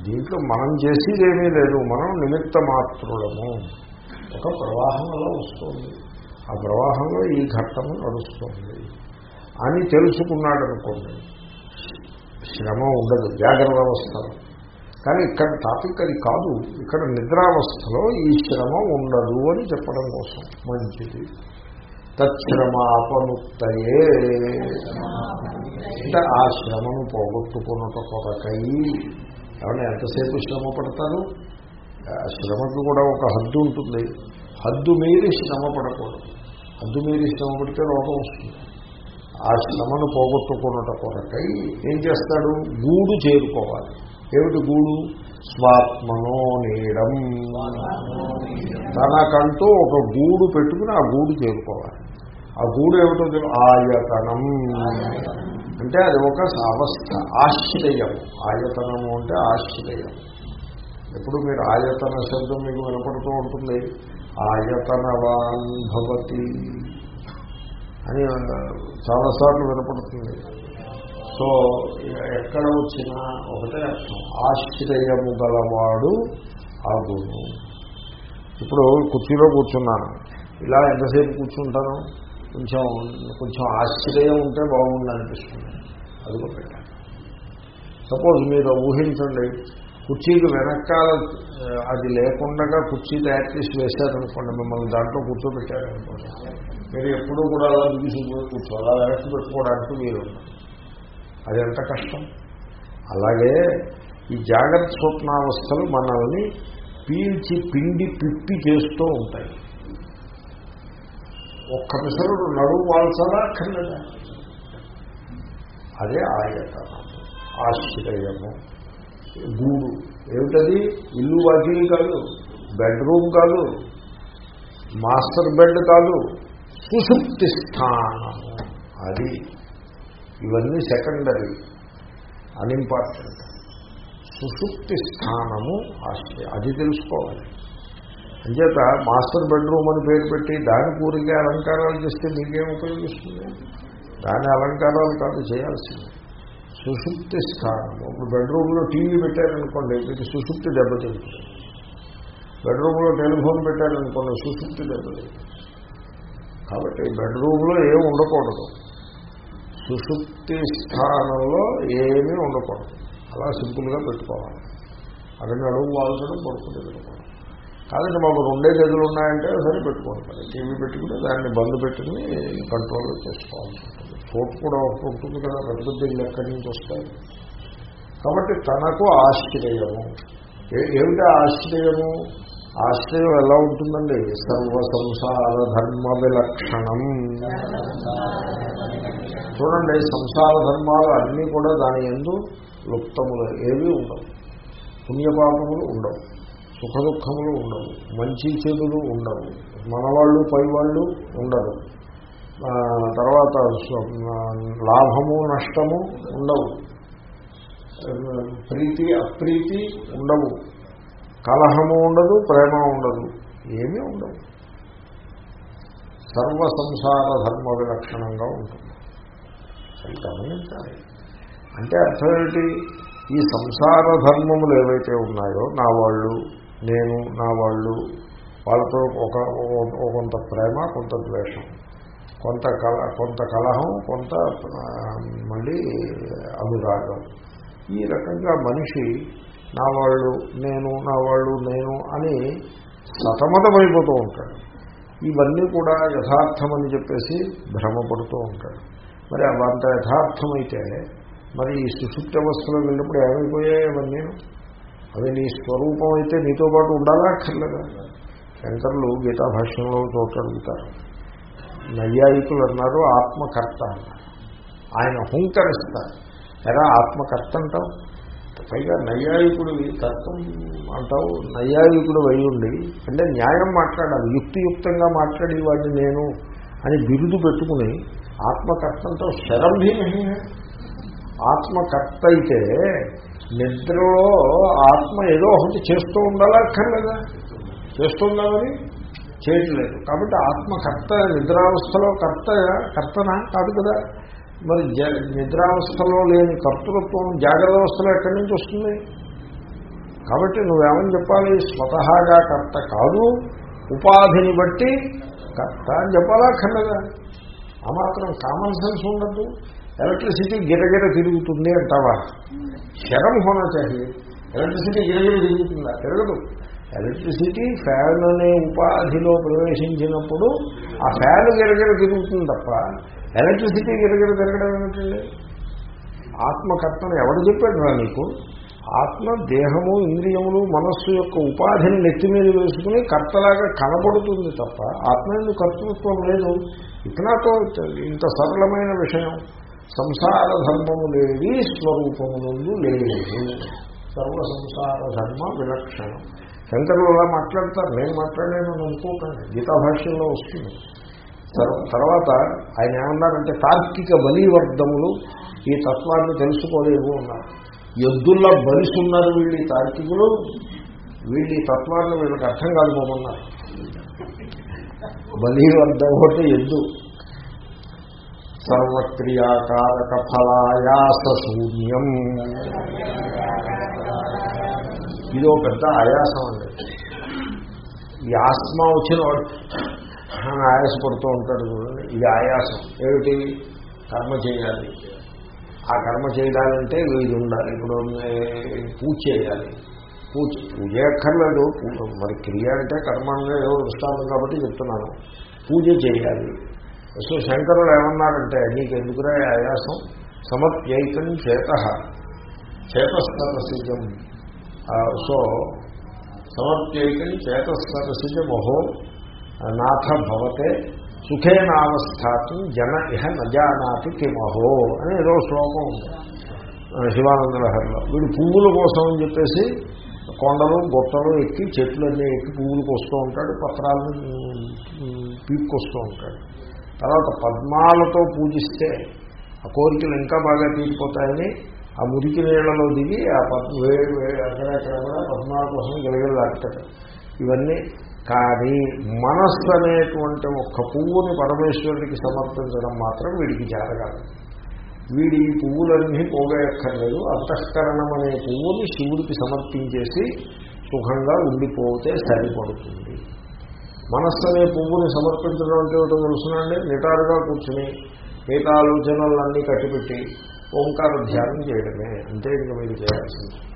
దీంట్లో మనం చేసేది ఏమీ లేదు. మనం నిమిత్త మాత్రులము ఒక ప్రవాహంలో వస్తుంది. ఆ ప్రవాహంలో ఈ ఘట్టము నడుస్తుంది అని తెలుసుకున్నాడు అనుకోండి శ్రమ ఉండదు జాగ్రత్త అవస్థలో కానీ ఇక్కడ టాపిక్ అది కాదు ఇక్కడ నిద్రావస్థలో ఈ శ్రమ ఉండదు అని చెప్పడం కోసం మంచిది. తత్శ్రమాపముక్తయే అంటే ఆ శ్రమను పోగొట్టుకున్నట కొరకై. ఏమన్నా ఎంతసేపు శ్రమ పడతారు? ఆ శ్రమకు కూడా ఒక హద్దు ఉంటుంది. హద్దు మీరి శ్రమ పడకూడదు. హద్దు మీరు శ్రమ పడితే రోగం వస్తుంది. ఆ శ్రమను పోగొట్టుకున్నట కొరకై ఏం చేస్తాడు? గూడు చేరుకోవాలి. ఏమిటి గూడు? స్వాత్మనో నీడం తనకంటూ ఒక గూడు పెట్టుకుని ఆ గూడు చేరుకోవాలి. ఆ గూడు ఏమిటో ఆయతనం. అంటే అది ఒక అవస్థ ఆశ్రయం. ఆయతనము అంటే ఆశ్రయం. ఎప్పుడు మీరు ఆయతన శబ్దం మీకు వినపడుతూ ఉంటుంది? ఆయతనవాన్ భవతి అని చాలాసార్లు వినపడుతుంది. సో ఎక్కడ వచ్చినా ఒకటే అర్థం. ఆశ్రయము గలవాడు ఆగును. ఇప్పుడు కుర్చీలో కూర్చున్నాను. ఇలా ఎంతసేపు కూర్చుంటాను? కొంచెం కొంచెం ఆశ్చర్యం ఉంటే బాగుంది అనిపిస్తుంది అది పెట్టాను సపోజ్ మీరు ఊహించండి కుర్చీకి వెనకాల అది లేకుండా కుర్చీ తయారు చేసి వేశారనుకోండి మిమ్మల్ని దాంట్లో కూర్చోబెట్టారనుకోండి. మీరు ఎప్పుడూ కూడా అలా తీసుకుపోయి కూర్చోవాలి అలా వెనక్కి పెట్టుకోవడానికి మీరు అది ఎంత కష్టం? అలాగే ఈ జాగ్రత్త స్వప్నావస్థలు మనల్ని పీల్చి పిండి పిప్పి చేస్తూ ఉంటాయి. ఒక్క పిసరుడు నడువు వాల్సలా అక్కర్లేదా? అదే ఆయతనము ఆశ్రయము గూడు. ఏమిటది? ఇల్లు వాకిలి కాదు బెడ్రూమ్ కాదు మాస్టర్ బెడ్ కాదు సుషుప్తి స్థానము అది ఇవన్నీ సెకండరీ అన్ఇంపార్టెంట్. సుషుప్తి స్థానము ఆశ్రయం అది తెలుసుకోవాలి. అంచేత మాస్టర్ బెడ్రూమ్ అని పేరు పెట్టి దాని పూరిగా అలంకారాలు చేస్తే మీకేం ఉపయోగిస్తుంది? దాని అలంకారాలు కాదు చేయాల్సింది. సుషుప్తి స్థానము ఇప్పుడు బెడ్రూమ్లో టీవీ పెట్టారనుకోండి మీకు సుషుప్తి దెబ్బతింటుంది బెడ్రూమ్లో టెలిఫోన్ పెట్టారనుకోండి సుషుప్తి దెబ్బతింటుంది కాబట్టి బెడ్రూమ్లో ఏం ఉండకూడదు. సుషుప్తి స్థానంలో ఏమీ ఉండకూడదు. అలా సింపుల్గా పెట్టుకోవాలి. అక్కడ అడుగు వాల్చడం పడుతుంది పెట్టుకోవాలి కాదండి మాకు రెండే గదులు ఉన్నాయంటే సరే పెట్టుకుంటారు టీవీ పెట్టుకుని దాన్ని బంద్ పెట్టుకుని కంట్రోల్లో చేసుకోవాల్సి ఉంటుంది. చోటు కూడా ఒకటి ఉంటుంది కదా పెద్ద పెద్ద ఎక్కడి నుంచి వస్తాయి? కాబట్టి తనకు ఆశ్రయము. ఏమిటి ఆశ్రయము? ఆశ్రయం ఎలా ఉంటుందండి? సర్వ సంసార ధర్మ విలక్షణం. చూడండి సంసార ధర్మాలు అన్నీ కూడా దాని ఎందు లుప్తములు ఏవి ఉండవు. పుణ్యపాపములు ఉండవు. సుఖ దుఃఖములు ఉండవు. మంచి చెడులు ఉండవు. మనవాళ్ళు పైవాళ్ళు ఉండరు. తర్వాత లాభము నష్టము ఉండవు. ప్రీతి అప్రీతి ఉండవు. కలహము ఉండదు ప్రేమ ఉండదు. ఏమీ ఉండవు. సర్వ సంసార ధర్మ విలక్షణంగా ఉంటుంది. అది గమనించాలి. అంటే అర్థం ఈ సంసార ధర్మములు ఏవైతే ఉన్నాయో నా వాళ్ళు నేను నా వాళ్ళు వాళ్ళతో ఒక ఒక- కొంత ప్రేమ కొంత ద్వేషం. కొంత కల కొంత కలహం కొంత మళ్ళీ అనురాగం. ఈ రకంగా మనిషి నా వాళ్ళు నేను నా వాళ్ళు నేను అని సతమతమైపోతూ ఉంటాడు. ఇవన్నీ కూడా యథార్థమని చెప్పేసి భ్రమపడుతూ ఉంటాడు. మరి అవంత యథార్థమైతే మరి ఈ సుశుప్తి అవస్థలో వెళ్ళినప్పుడు ఏమైపోయాయి అవన్నీ? అవి నీ స్వరూపం అయితే నీతో పాటు ఉండాలా అక్కర్లేదా? శంకరులు గీతాభాష్యంలో చోట అడుగుతారు. నైయాయికులు అన్నారు ఆత్మకర్త అన్నారు ఆయన హుంకరిస్తారు. ఎరా ఆత్మకర్త అంటావు? పైగా నైయాయికుడు తత్వం అంటావు నైయాయికుడు అయి అంటే న్యాయం మాట్లాడాలి యుక్తియుక్తంగా మాట్లాడేవాడిని నేను అని బిరుదు పెట్టుకుని ఆత్మకర్త అంటావు శరంభీమహి ఆత్మకర్త అయితే నిద్రలో ఆత్మ ఏదో ఒకటి చేస్తూ ఉండాలా? అక్కర్లేదా? చేస్తూ ఉండాలని చేయట్లేదు. కాబట్టి ఆత్మకర్త నిద్రావస్థలో కర్త కర్తనా? కాదు కదా. మరి జ- నిద్రావస్థలో లేని కర్తృత్వం జాగ్రత్త అవస్థలో ఎక్కడి నుంచి వస్తుంది? కాబట్టి నువ్వేమని చెప్పాలి? స్వతహాగా కర్త కాదు ఉపాధిని బట్టి కర్త అని చెప్పాలా? అక్కర్లేదా ఆ మాత్రం కామన్ సెన్స్ ఉండద్దు ఎలక్ట్రిసిటీ గిరగిర తిరుగుతుంది అంటావా? శరం హోనా చాహి ఎలక్ట్రిసిటీ గిరగిర తిరుగుతుందా? తిరగదు. ఎలక్ట్రిసిటీ ఫ్యాన్ అనే ఉపాధిలో ప్రవేశించినప్పుడు ఆ ఫ్యాన్ గిరగిర తిరుగుతుంది తప్ప ఎలక్ట్రిసిటీ గిరగిర తిరగడం ఏమిటండి? ఆత్మకర్తను ఎవడు చెప్పాడు రా నీకు? ఆత్మ దేహము ఇంద్రియములు మనస్సు యొక్క ఉపాధిని నెత్తి మీద వేసుకుని కర్తలాగా కనబడుతుంది తప్ప ఆత్మ ఎందుకు కర్తృత్వం లేదు? ఇతనాతో ఇంత సరళమైన విషయం. సంసార ధర్మము లేని స్వరూపములందు లేదు. సర్వ సంసార ధర్మ విలక్షణం. శంకరులు అలా మాట్లాడతారు. నేను మాట్లాడాను అనుకోకండి గీతా భాష్యంలో వస్తుంది. తర్వాత ఆయన ఏమన్నారంటే తార్కిక బలివర్ధములు ఈ తత్వాన్ని తెలుసుకోలేవు ఉన్నారు ఎద్దుల్లా బలిసున్నారు వీళ్ళు ఈ తార్కికులు. వీళ్ళు ఈ తత్వాన్ని వీళ్ళకి అర్థం కాదుకోమన్నారు బలివర్ధం ఒకటి ఎద్దు. సర్వక్రియాకారక ఫలాయాస శూన్యం. ఇది ఒక పెద్ద ఆయాసం అండి. ఈ ఆస్మా వచ్చిన వాడు ఆయాసపడుతూ ఉంటాడు చూడండి ఇది ఆయాసం. ఏమిటి? కర్మ చేయాలి. ఆ కర్మ చేయాలంటే ఇది ఉండాలి. ఇప్పుడు పూజ చేయాలి. పూజ పూజ అక్కర్లేదు మరి క్రియ అంటే కర్మ అనేది ఏదో దృష్టాంతం కాబట్టి చెప్తున్నాను. పూజ చేయాలి. సో శంకరులు ఏమన్నారంటే నీకు ఎందుకురా ఆయాసం? సమత్యైకం చేత. చేతస్థరసిజం సో సమర్ప్యైకం చేతస్థరసిజమహో నాథ భవతే సుఖేనావస్థాతం జన ఇహ నజానాతి కిమహో అని ఏదో శ్లోకం ఉంది. శివానంద లహరిలో వీడు పువ్వుల కోసం అని చెప్పేసి కొండలు గొట్టలు ఎక్కి చెట్లన్నీ ఎక్కి పువ్వులు కోస్తూ ఉంటాడు పత్రాలను పీక్కొస్తూ ఉంటాడు. తర్వాత పద్మాలతో పూజిస్తే ఆ కోరికలు ఇంకా బాగా తీరిపోతాయని ఆ మురికి నీళ్ళలో దిగి ఆ పద్మ వేడి వేడి అక్కడక్కడ కూడా పద్మాల కోసం గిలగిలాడతాడు ఇవన్నీ కానీ మనస్సు అనేటువంటి ఒక్క పువ్వుని పరమేశ్వరుడికి సమర్పించడం మాత్రం వీడికి జరగాలి. వీడి ఈ పువ్వులన్నీ పోగేయక్కర్లేదు. అంతఃకరణం అనే పువ్వుని శివుడికి సమర్పించేసి సుఖంగా ఉండిపోతే సరిపడుతుంది. మనస్సు అనే పువ్వుని సమర్పించడం అంటే ఒకటి తెలుసునండి? నిటారుగా కూర్చుని మిగతా ఆలోచనలన్నీ కట్టిపెట్టి ఓంకార ధ్యానం చేయడమే. అంటే ఇంకా మీరు చేయాల్సింది.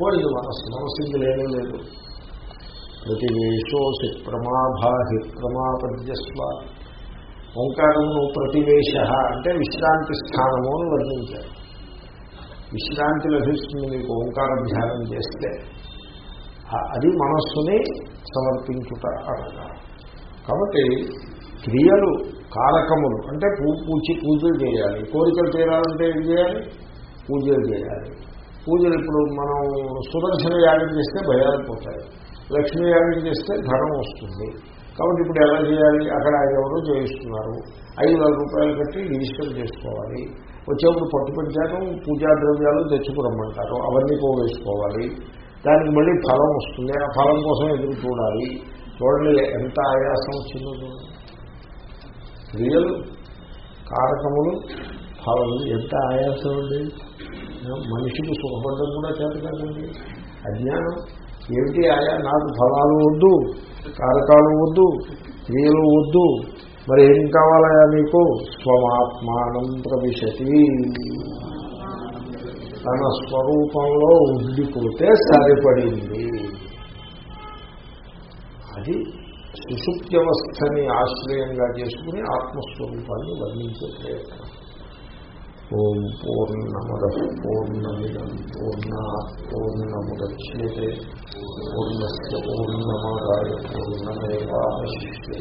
పోయింది మనస్సు మనస్సు ఇంక లేనే లేదు. ప్రతివేశోసి ప్రమాభాహి ప్రమాపద్యస్వ. ఓంకారమును ప్రతివేశ అంటే విశ్రాంతి స్థానము అని వర్ణించారు. విశ్రాంతి లభిస్తుంది మీకు ఓంకార ధ్యానం చేస్తే. అది మనస్సుని సమర్పించుట అనగా. కాబట్టి క్రియలు కారకములు అంటే పూ పూచి పూజలు చేయాలి. కోరికలు తీరాలంటే ఏం చేయాలి? పూజలు చేయాలి. పూజలు ఇప్పుడు మనం సుదర్శన యాగం చేస్తే భయాలు పోతాయి. లక్ష్మీ యాగం చేస్తే ధనం వస్తుంది. కాబట్టి ఇప్పుడు ఎలా చేయాలి? అక్కడ ఎవరో చేయిస్తున్నారు. ఐదు వేల రూపాయలు కట్టి రిజిస్టర్ చేసుకోవాలి. వచ్చేప్పుడు పట్టు పంచాను పూజా ద్రవ్యాలు తెచ్చుకురమ్మంటారు అవన్నీ పోవేసుకోవాలి దానికి మళ్ళీ ఫలం వస్తుంది. ఆ ఫలం కోసం ఎదురు చూడాలి. చూడండి ఎంత ఆయాసం వచ్చిందో చూడండి క్రియలు కారకములు ఫలములు ఎంత ఆయాసం అండి? మనిషికి సుఖపడడం కూడా చేత కాదండి. అజ్ఞానం ఏమిటి ఆయా? నాకు ఫలాలు వద్దు కారకాలు వద్దు క్రియలు వద్దు మరి ఏం కావాలయా నీకు స్వమాత్మానం ప్రవిశతి. తన స్వరూపంలో ఉండిపోతే సరిపడింది. అది సుషుప్త్యవస్థని ఆశ్రయంగా చేసుకుని ఆత్మస్వరూపాన్ని వర్ణించే ప్రయత్నం. ఓం పూర్ణమద పూర్ణమిదం పూర్ణ పూర్ణముద్యే పూర్ణస్ పూర్ణమాదాయ పూర్ణమేవాశిష్యే